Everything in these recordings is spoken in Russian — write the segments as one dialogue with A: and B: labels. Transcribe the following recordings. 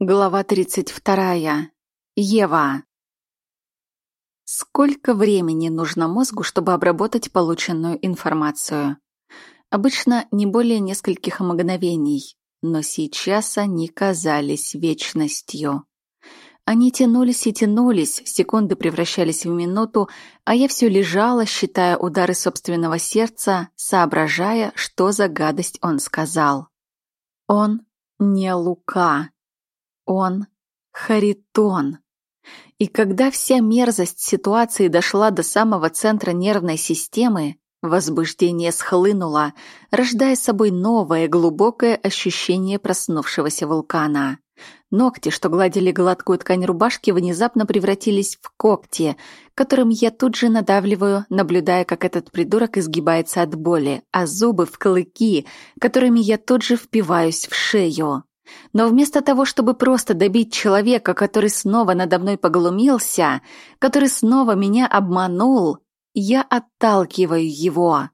A: Глава 32. Ева. Сколько времени нужно мозгу, чтобы обработать полученную информацию? Обычно не более нескольких мгновений, но сейчас они казались вечностью. Они тянулись и тянулись, секунды превращались в минуту, а я все лежала, считая удары собственного сердца, соображая, что за гадость он сказал. Он не Лука. Он Харитон. И когда вся мерзость ситуации дошла до самого центра нервной системы, возбуждение схлынуло, рождая собой новое глубокое ощущение проснувшегося вулкана. Ногти, что гладили гладкую ткань рубашки, внезапно превратились в когти, которым я тут же надавливаю, наблюдая, как этот придурок изгибается от боли, а зубы в клыки, которыми я тут же впиваюсь в шею. Но вместо того, чтобы просто добить человека, который снова надо мной поглумился, который снова меня обманул, я отталкиваю его.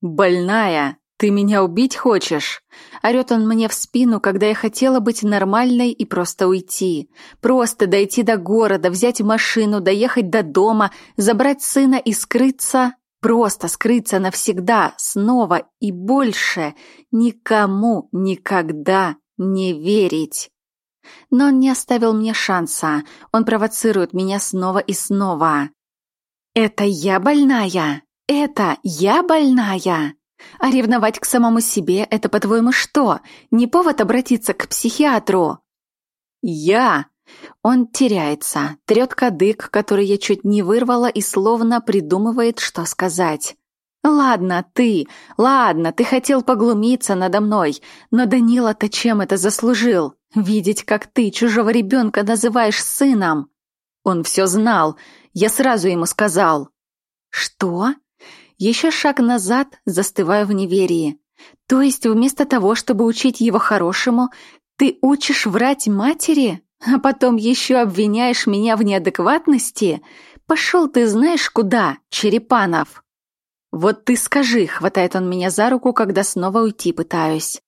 A: «Больная, ты меня убить хочешь?» Орет он мне в спину, когда я хотела быть нормальной и просто уйти. Просто дойти до города, взять машину, доехать до дома, забрать сына и скрыться. Просто скрыться навсегда, снова и больше. Никому никогда не верить. Но он не оставил мне шанса. Он провоцирует меня снова и снова. «Это я больная? Это я больная?» А ревновать к самому себе – это, по-твоему, что? Не повод обратиться к психиатру? Я. Он теряется, трет кадык, который я чуть не вырвала и словно придумывает, что сказать. «Ладно, ты, ладно, ты хотел поглумиться надо мной, но Данила-то чем это заслужил? Видеть, как ты чужого ребенка называешь сыном?» Он все знал, я сразу ему сказал. «Что?» Еще шаг назад, застываю в неверии. То есть вместо того, чтобы учить его хорошему, ты учишь врать матери, а потом еще обвиняешь меня в неадекватности? Пошел ты знаешь куда, Черепанов. Вот ты скажи, хватает он меня за руку, когда снова уйти пытаюсь.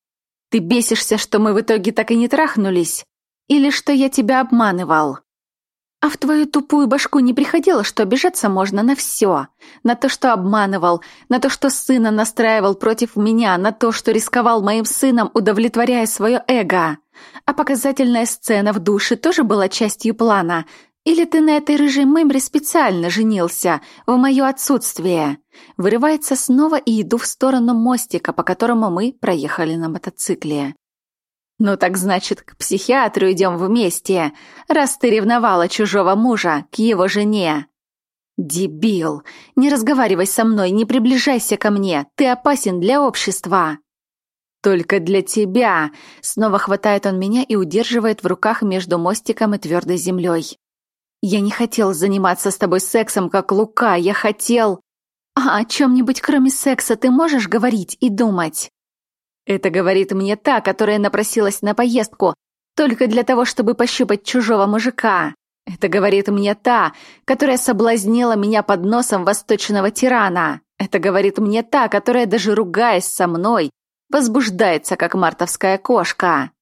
A: Ты бесишься, что мы в итоге так и не трахнулись? Или что я тебя обманывал? А в твою тупую башку не приходило, что обижаться можно на все? На то, что обманывал, на то, что сына настраивал против меня, на то, что рисковал моим сыном, удовлетворяя свое эго? А показательная сцена в душе тоже была частью плана? Или ты на этой рыжей мымре специально женился, в мое отсутствие? Вырывается снова и иду в сторону мостика, по которому мы проехали на мотоцикле. «Ну так значит, к психиатру идем вместе, раз ты ревновала чужого мужа к его жене». «Дебил! Не разговаривай со мной, не приближайся ко мне, ты опасен для общества!» «Только для тебя!» Снова хватает он меня и удерживает в руках между мостиком и твердой землей. «Я не хотел заниматься с тобой сексом, как Лука, я хотел...» «А о чем-нибудь кроме секса ты можешь говорить и думать?» Это говорит мне та, которая напросилась на поездку только для того, чтобы пощупать чужого мужика. Это говорит мне та, которая соблазнила меня под носом восточного тирана. Это говорит мне та, которая даже ругаясь со мной, возбуждается, как мартовская кошка.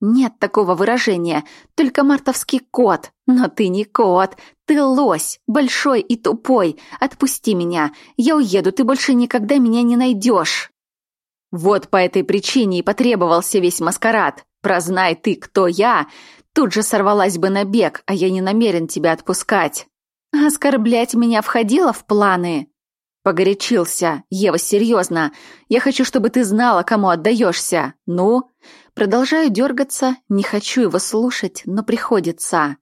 A: Нет такого выражения, только мартовский кот. Но ты не кот, ты лось, большой и тупой. Отпусти меня, я уеду, ты больше никогда меня не найдешь. Вот по этой причине и потребовался весь маскарад. Прознай ты, кто я, тут же сорвалась бы на бег, а я не намерен тебя отпускать. Оскорблять меня входило в планы? Погорячился. Ева, серьезно. Я хочу, чтобы ты знала, кому отдаешься. Ну? Продолжаю дергаться, не хочу его слушать, но приходится.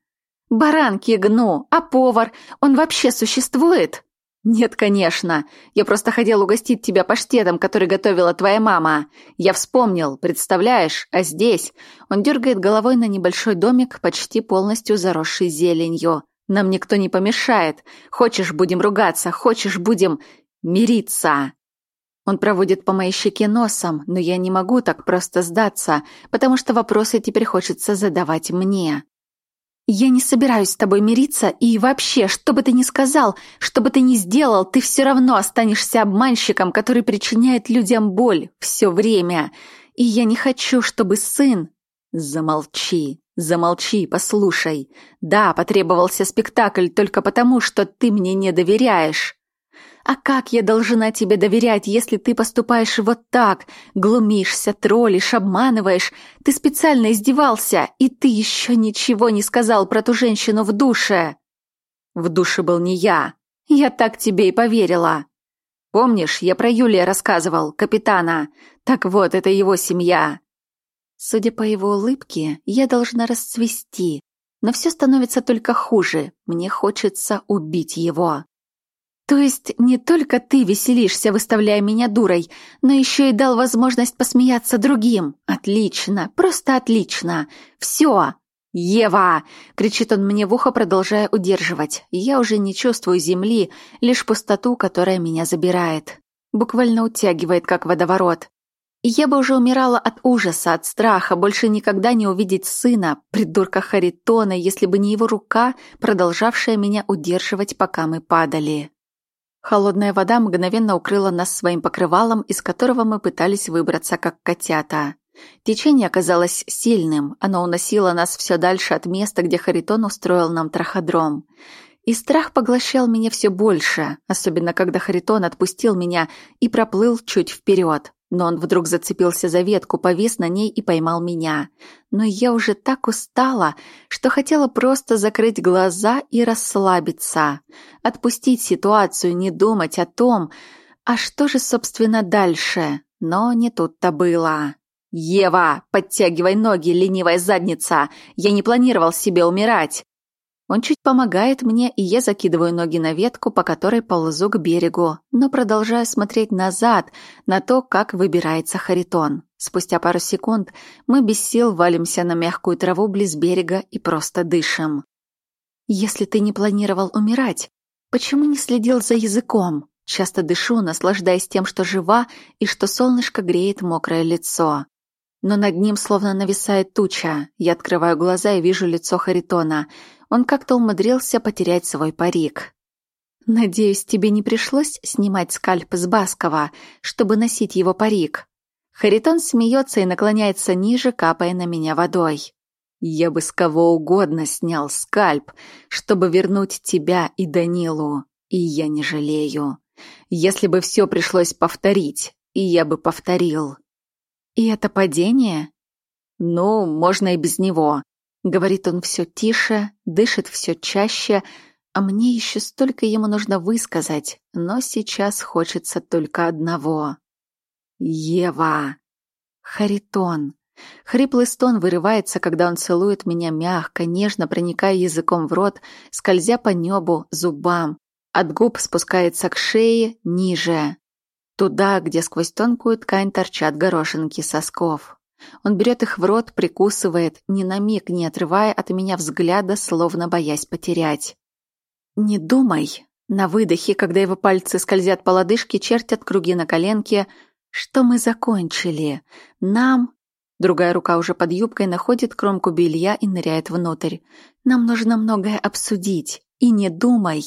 A: Баранки гну, а повар, он вообще существует? «Нет, конечно. Я просто хотел угостить тебя паштетом, который готовила твоя мама. Я вспомнил, представляешь? А здесь...» Он дергает головой на небольшой домик, почти полностью заросший зеленью. «Нам никто не помешает. Хочешь, будем ругаться, хочешь, будем мириться». Он проводит по моей щеке носом, но я не могу так просто сдаться, потому что вопросы теперь хочется задавать мне. Я не собираюсь с тобой мириться, и вообще, что бы ты ни сказал, что бы ты ни сделал, ты все равно останешься обманщиком, который причиняет людям боль все время. И я не хочу, чтобы сын Замолчи, замолчи, послушай. Да, потребовался спектакль только потому, что ты мне не доверяешь. А как я должна тебе доверять, если ты поступаешь вот так? Глумишься, троллишь, обманываешь. Ты специально издевался, и ты еще ничего не сказал про ту женщину в душе. В душе был не я. Я так тебе и поверила. Помнишь, я про Юлия рассказывал, капитана? Так вот, это его семья. Судя по его улыбке, я должна расцвести. Но все становится только хуже. Мне хочется убить его. То есть не только ты веселишься, выставляя меня дурой, но еще и дал возможность посмеяться другим. Отлично, просто отлично. Все. «Ева!» — кричит он мне в ухо, продолжая удерживать. Я уже не чувствую земли, лишь пустоту, которая меня забирает. Буквально утягивает, как водоворот. И я бы уже умирала от ужаса, от страха, больше никогда не увидеть сына, придурка Харитона, если бы не его рука, продолжавшая меня удерживать, пока мы падали. Холодная вода мгновенно укрыла нас своим покрывалом, из которого мы пытались выбраться, как котята. Течение оказалось сильным, оно уносило нас все дальше от места, где Харитон устроил нам траходром. И страх поглощал меня все больше, особенно когда Харитон отпустил меня и проплыл чуть вперед. Но он вдруг зацепился за ветку, повис на ней и поймал меня. Но я уже так устала, что хотела просто закрыть глаза и расслабиться. Отпустить ситуацию, не думать о том, а что же, собственно, дальше. Но не тут-то было. «Ева, подтягивай ноги, ленивая задница! Я не планировал себе умирать!» Он чуть помогает мне, и я закидываю ноги на ветку, по которой ползу к берегу, но продолжаю смотреть назад, на то, как выбирается Харитон. Спустя пару секунд мы без сил валимся на мягкую траву близ берега и просто дышим. «Если ты не планировал умирать, почему не следил за языком?» Часто дышу, наслаждаясь тем, что жива и что солнышко греет мокрое лицо. Но над ним словно нависает туча. Я открываю глаза и вижу лицо Харитона — он как-то умудрился потерять свой парик. «Надеюсь, тебе не пришлось снимать скальп с Баскова, чтобы носить его парик?» Харитон смеется и наклоняется ниже, капая на меня водой. «Я бы с кого угодно снял скальп, чтобы вернуть тебя и Данилу, и я не жалею. Если бы все пришлось повторить, и я бы повторил». «И это падение?» «Ну, можно и без него. Говорит он все тише, дышит все чаще, а мне еще столько ему нужно высказать, но сейчас хочется только одного. Ева! Харитон! Хриплый стон вырывается, когда он целует меня мягко, нежно проникая языком в рот, скользя по небу, зубам. От губ спускается к шее, ниже. Туда, где сквозь тонкую ткань торчат горошинки сосков. Он берет их в рот, прикусывает, ни на миг не отрывая от меня взгляда, словно боясь потерять. «Не думай!» На выдохе, когда его пальцы скользят по лодыжке, чертят круги на коленке, что мы закончили. Нам... Другая рука уже под юбкой находит кромку белья и ныряет внутрь. Нам нужно многое обсудить. И не думай.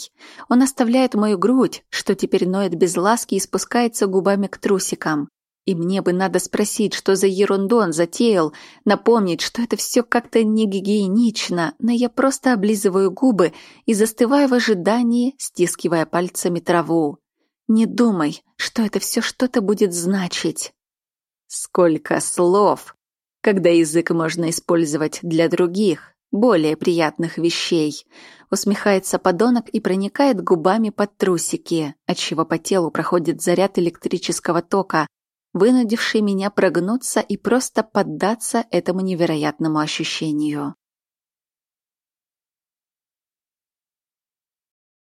A: Он оставляет мою грудь, что теперь ноет без ласки и спускается губами к трусикам. И мне бы надо спросить, что за ерунду он затеял, напомнить, что это все как-то не гигиенично, но я просто облизываю губы и застываю в ожидании, стискивая пальцами траву. Не думай, что это все что-то будет значить. Сколько слов, когда язык можно использовать для других, более приятных вещей. Усмехается подонок и проникает губами под трусики, отчего по телу проходит заряд электрического тока, вынудивший меня прогнуться и просто поддаться этому невероятному ощущению.